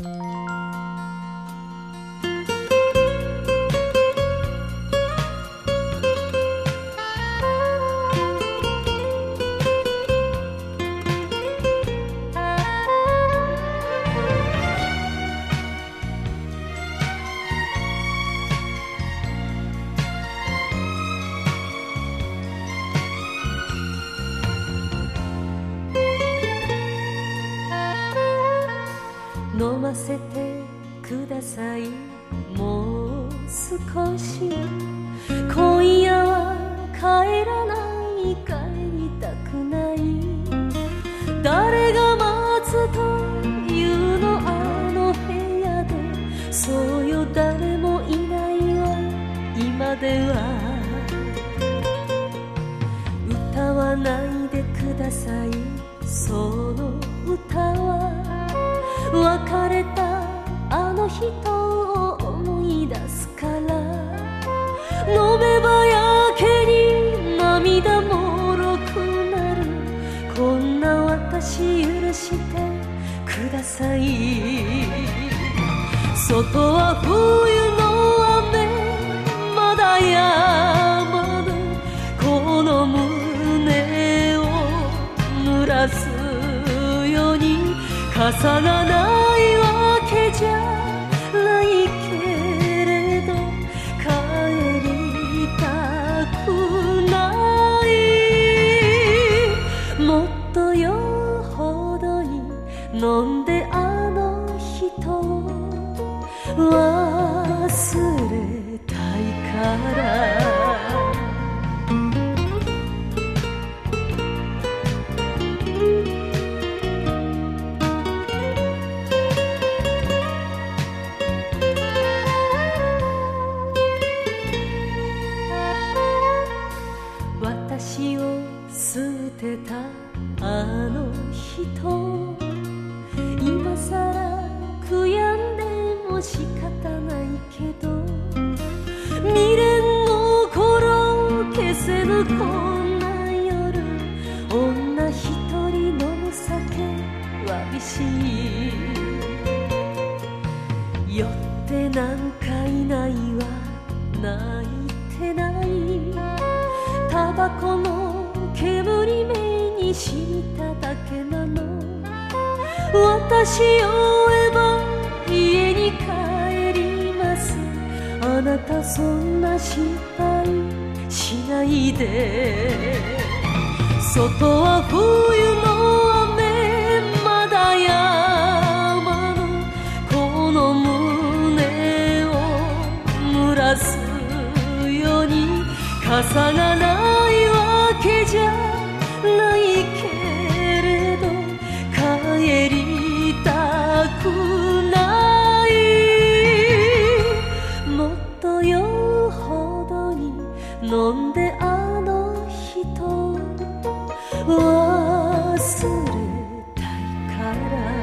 Música 飲ませてください。もう少し。今夜は帰らない。帰りたくない。誰が待つというのあの部屋で。そうよ誰もいないわ。今では。歌わないでください。その歌は別れたあの人を思い出すから。飲めばやけに涙もろくなる。こんな私許してください。外は冬の傘がないわけじゃないけれど帰りたくないもっとよほどに飲んであの人を忘れたいから捨てたあの人。今さら悔やんでも仕方ないけど。未練の頃消せぬこんな夜。女一人飲む酒わびしい。酔ってなんかいないわ。泣いてない。タバコの私を追えば家に帰ります。あなたそんな心配しないで。外は冬の雨まだ山のこの胸を濡らすように傘がない飲んであの人忘れたいから